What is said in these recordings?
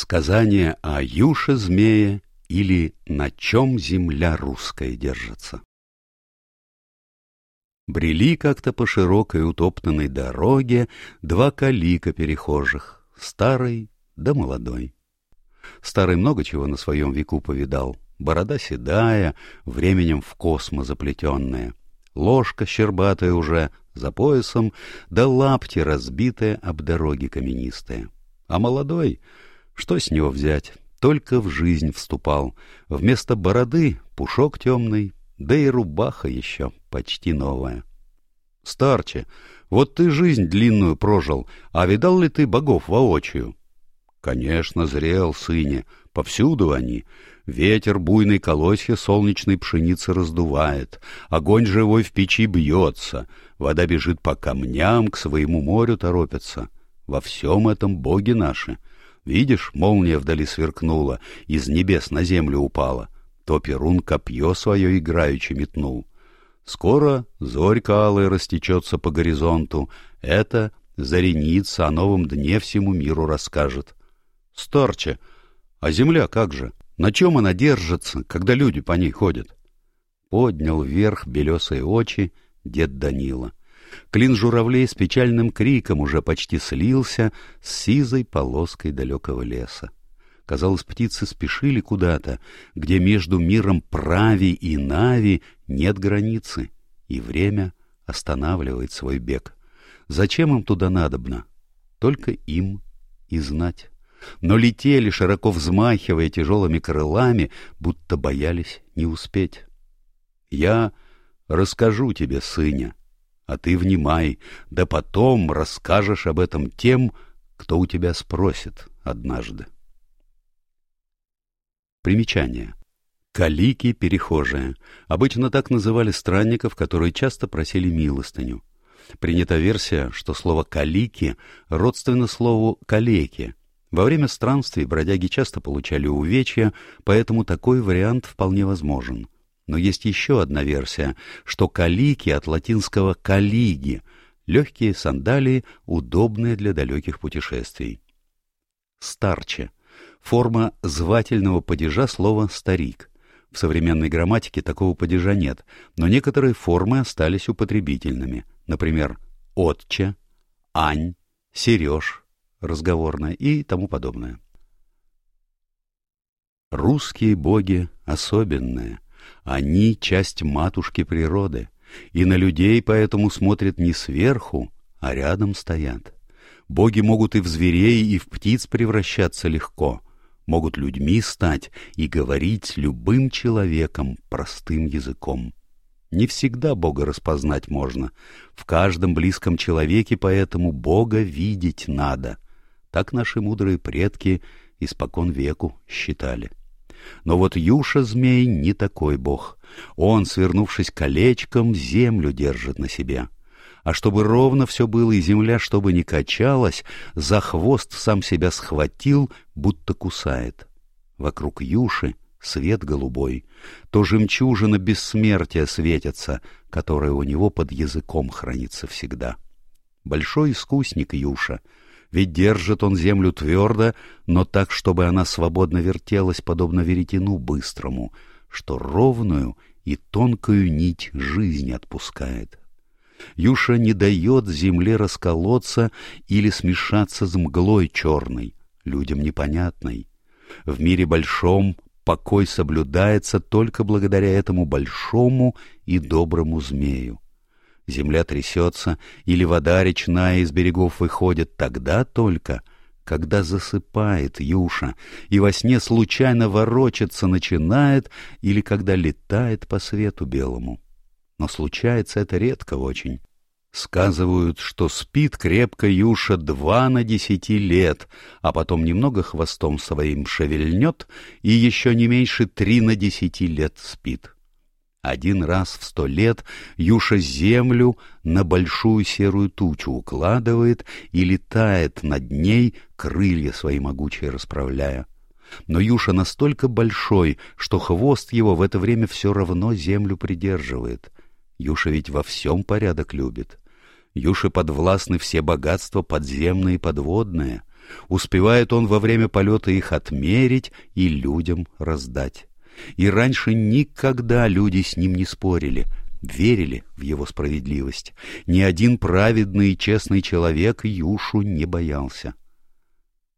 Сказание о Юше-змее или «На чем земля русская держится». Брели как-то по широкой утоптанной дороге два калика перехожих, старый да молодой. Старый много чего на своем веку повидал, борода седая, временем в космо заплетенная, ложка щербатая уже, за поясом, да лапти разбитые об дороге каменистые. А молодой, что с него взять, только в жизнь вступал, вместо бороды пушок темный, да и рубаха еще почти новая. Старче, вот ты жизнь длинную прожил, а видал ли ты богов воочию? Конечно, зрел, сыне, повсюду они. Ветер буйной колосья солнечной пшеницы раздувает, огонь живой в печи бьется, вода бежит по камням, к своему морю торопится. Во всем этом боги наши. Видишь, молния вдали сверкнула, из небес на землю упала. То Перун копье свое играючи метнул. Скоро зорька алая растечется по горизонту. Это зареница о новом дне всему миру расскажет. Старче, а земля как же? На чем она держится, когда люди по ней ходят? Поднял вверх белесые очи дед Данила. Клин журавлей с печальным криком уже почти слился с сизой полоской далекого леса. Казалось, птицы спешили куда-то, где между миром прави и нави нет границы, и время останавливает свой бег. Зачем им туда надобно? Только им и знать. Но летели, широко взмахивая тяжелыми крылами, будто боялись не успеть. Я расскажу тебе, сыня, а ты внимай, да потом расскажешь об этом тем, кто у тебя спросит однажды. Примечание. Калики перехожие. Обычно так называли странников, которые часто просили милостыню. Принята версия, что слово «калики» родственно слову «калеки». Во время странствий бродяги часто получали увечья, поэтому такой вариант вполне возможен. Но есть еще одна версия, что калики от латинского «калиги» — легкие сандалии, удобные для далеких путешествий. Старче — форма звательного падежа слова «старик». В современной грамматике такого падежа нет, но некоторые формы остались употребительными. Например, «отче», «ань», «сереж», разговорное и тому подобное. Русские боги особенные. Они — часть матушки природы, и на людей поэтому смотрят не сверху, а рядом стоят. Боги могут и в зверей, и в птиц превращаться легко — могут людьми стать и говорить любым человеком простым языком. Не всегда Бога распознать можно. В каждом близком человеке поэтому Бога видеть надо. Так наши мудрые предки испокон веку считали. Но вот Юша-змей не такой бог. Он, свернувшись колечком, землю держит на себе а чтобы ровно все было и земля, чтобы не качалась, за хвост сам себя схватил, будто кусает. Вокруг юши свет голубой, то жемчужина бессмертия светится, которая у него под языком хранится всегда. Большой искусник Юша, ведь держит он землю твердо, но так, чтобы она свободно вертелась, подобно веретену быстрому, что ровную и тонкую нить жизни отпускает. Юша не дает земле расколоться или смешаться с мглой черной, людям непонятной. В мире большом покой соблюдается только благодаря этому большому и доброму змею. Земля трясется, или вода речная из берегов выходит тогда только, когда засыпает Юша, и во сне случайно ворочаться начинает, или когда летает по свету белому но случается это редко очень. Сказывают, что спит крепко Юша два на десяти лет, а потом немного хвостом своим шевельнет и еще не меньше три на десяти лет спит. Один раз в сто лет Юша землю на большую серую тучу укладывает и летает над ней, крылья свои могучие расправляя. Но Юша настолько большой, что хвост его в это время все равно землю придерживает — Юша ведь во всем порядок любит. Юше подвластны все богатства подземные и подводные. Успевает он во время полета их отмерить и людям раздать. И раньше никогда люди с ним не спорили, верили в его справедливость. Ни один праведный и честный человек Юшу не боялся.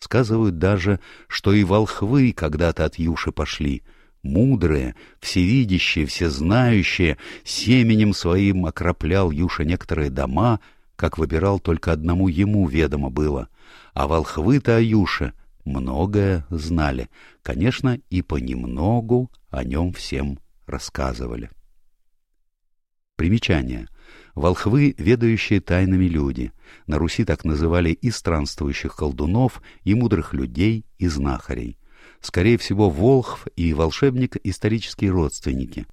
Сказывают даже, что и волхвы когда-то от Юши пошли. Мудрые, всевидящие, всезнающие, семенем своим окроплял Юша некоторые дома, как выбирал только одному ему ведомо было. А волхвы-то о Юше многое знали, конечно, и понемногу о нем всем рассказывали. Примечание. Волхвы — ведающие тайнами люди. На Руси так называли и странствующих колдунов, и мудрых людей, и знахарей. Скорее всего, волхв и волшебник — исторические родственники.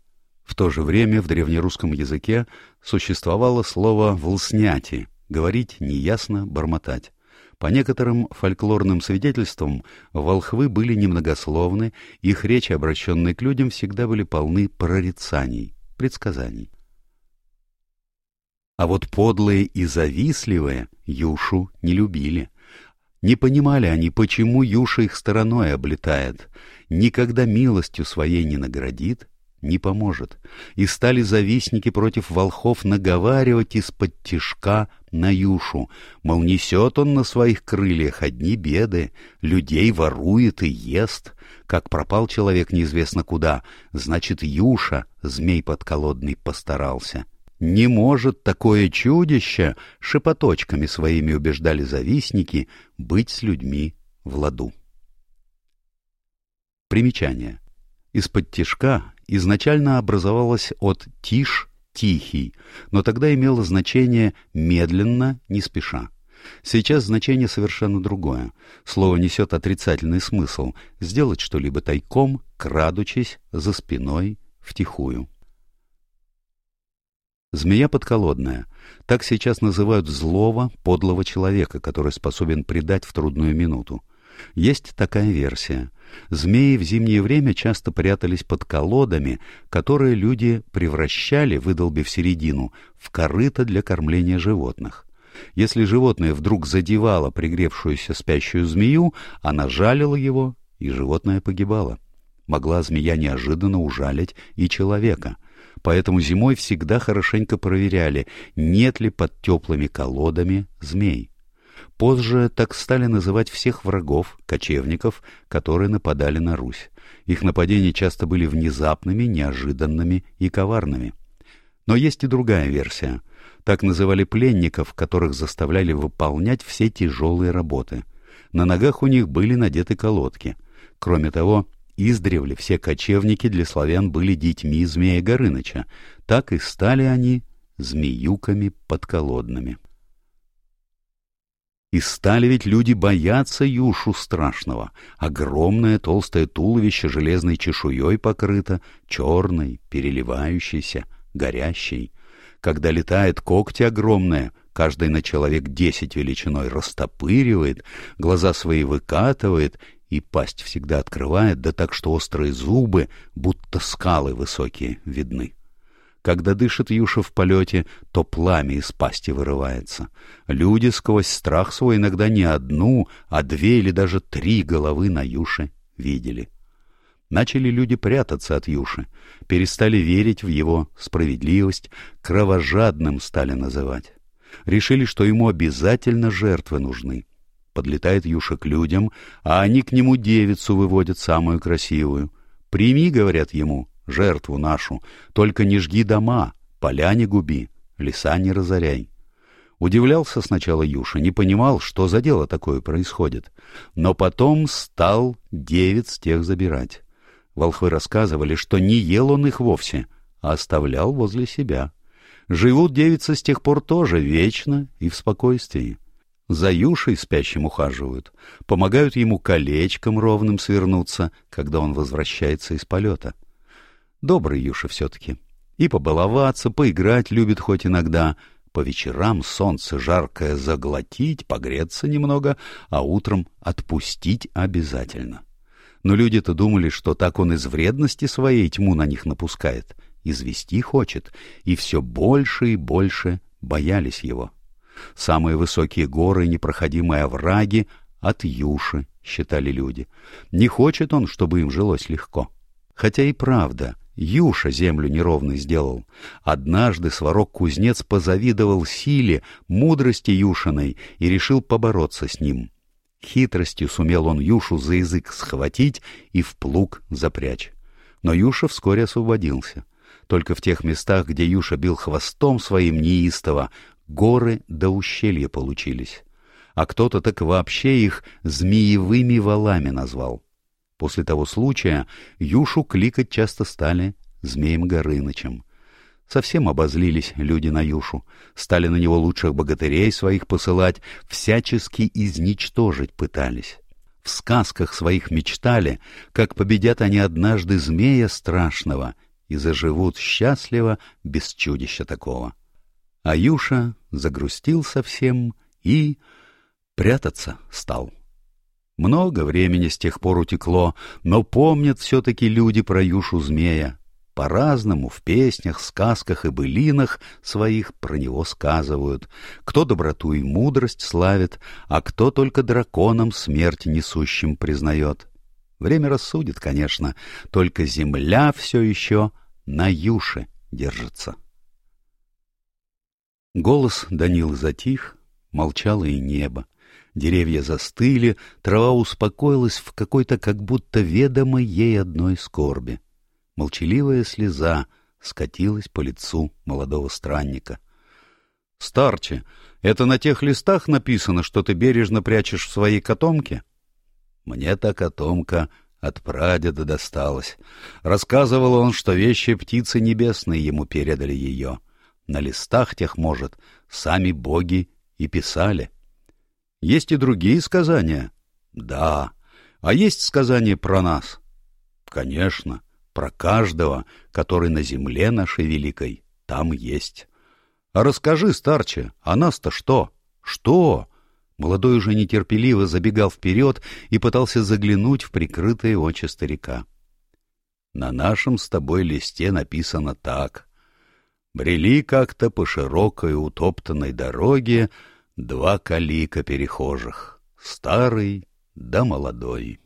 В то же время в древнерусском языке существовало слово «волсняти» — говорить неясно, бормотать. По некоторым фольклорным свидетельствам, волхвы были немногословны, их речи, обращенные к людям, всегда были полны прорицаний, предсказаний. А вот подлые и завистливые Юшу не любили. Не понимали они, почему Юша их стороной облетает, никогда милостью своей не наградит, не поможет. И стали завистники против волхов наговаривать из-под тишка на Юшу, мол, несет он на своих крыльях одни беды, людей ворует и ест. Как пропал человек неизвестно куда, значит, Юша, змей подколодный, постарался. Не может такое чудище, шепоточками своими убеждали завистники, быть с людьми в ладу. Примечание. Из-под тишка изначально образовалось от «тишь» — «тихий», но тогда имело значение «медленно, не спеша». Сейчас значение совершенно другое. Слово несет отрицательный смысл — сделать что-либо тайком, крадучись, за спиной, втихую. Змея подколодная. Так сейчас называют злого, подлого человека, который способен предать в трудную минуту. Есть такая версия. Змеи в зимнее время часто прятались под колодами, которые люди превращали, выдолбив середину, в корыто для кормления животных. Если животное вдруг задевало пригревшуюся спящую змею, она жалила его, и животное погибало. Могла змея неожиданно ужалить и человека — поэтому зимой всегда хорошенько проверяли, нет ли под теплыми колодами змей. Позже так стали называть всех врагов, кочевников, которые нападали на Русь. Их нападения часто были внезапными, неожиданными и коварными. Но есть и другая версия. Так называли пленников, которых заставляли выполнять все тяжелые работы. На ногах у них были надеты колодки. Кроме того, Издревле все кочевники для славян были детьми змея Горыныча, так и стали они змеюками подколодными. И стали ведь люди бояться юшу страшного. Огромное толстое туловище железной чешуей покрыто, черной, переливающейся, горящей. Когда летает когти огромные, каждый на человек десять величиной растопыривает, глаза свои выкатывает и пасть всегда открывает, да так, что острые зубы, будто скалы высокие, видны. Когда дышит Юша в полете, то пламя из пасти вырывается. Люди сквозь страх свой иногда не одну, а две или даже три головы на Юше видели. Начали люди прятаться от Юши, перестали верить в его справедливость, кровожадным стали называть. Решили, что ему обязательно жертвы нужны. Подлетает Юша к людям, а они к нему девицу выводят самую красивую. «Прими, — говорят ему, — жертву нашу, только не жги дома, поля не губи, леса не разоряй». Удивлялся сначала Юша, не понимал, что за дело такое происходит, но потом стал девиц тех забирать. Волхвы рассказывали, что не ел он их вовсе, а оставлял возле себя. Живут девицы с тех пор тоже вечно и в спокойствии. За Юшей спящим ухаживают, помогают ему колечком ровным свернуться, когда он возвращается из полета. Добрый Юша все-таки. И побаловаться, поиграть любит хоть иногда. По вечерам солнце жаркое заглотить, погреться немного, а утром отпустить обязательно. Но люди-то думали, что так он из вредности своей тьму на них напускает, извести хочет, и все больше и больше боялись его. Самые высокие горы, непроходимые овраги от Юши, считали люди. Не хочет он, чтобы им жилось легко. Хотя и правда, Юша землю неровной сделал. Однажды сварог-кузнец позавидовал силе, мудрости Юшиной и решил побороться с ним. Хитростью сумел он Юшу за язык схватить и в плуг запрячь. Но Юша вскоре освободился. Только в тех местах, где Юша бил хвостом своим неистово, горы до ущелья получились. А кто-то так вообще их змеевыми валами назвал. После того случая Юшу кликать часто стали Змеем Горынычем. Совсем обозлились люди на Юшу, стали на него лучших богатырей своих посылать, всячески изничтожить пытались. В сказках своих мечтали, как победят они однажды змея страшного и заживут счастливо без чудища такого. А Юша загрустил совсем и прятаться стал. Много времени с тех пор утекло, но помнят все-таки люди про Юшу-змея. По-разному в песнях, сказках и былинах своих про него сказывают. Кто доброту и мудрость славит, а кто только драконом смерть несущим признает. Время рассудит, конечно, только земля все еще на юше держится. Голос Данил затих, молчало и небо. Деревья застыли, трава успокоилась в какой-то как будто ведомой ей одной скорби. Молчаливая слеза скатилась по лицу молодого странника. — Старче, это на тех листах написано, что ты бережно прячешь в своей котомке? — Мне та котомка от прадеда досталась. Рассказывал он, что вещи птицы небесные ему передали ее. На листах тех, может, сами боги и писали. Есть и другие сказания? Да. А есть сказания про нас? Конечно, про каждого, который на земле нашей великой, там есть. А расскажи, старче, а нас-то что? Что? Молодой уже нетерпеливо забегал вперед и пытался заглянуть в прикрытые очи старика. На нашем с тобой листе написано так. Брели как-то по широкой утоптанной дороге, Два калика перехожих, старый да молодой.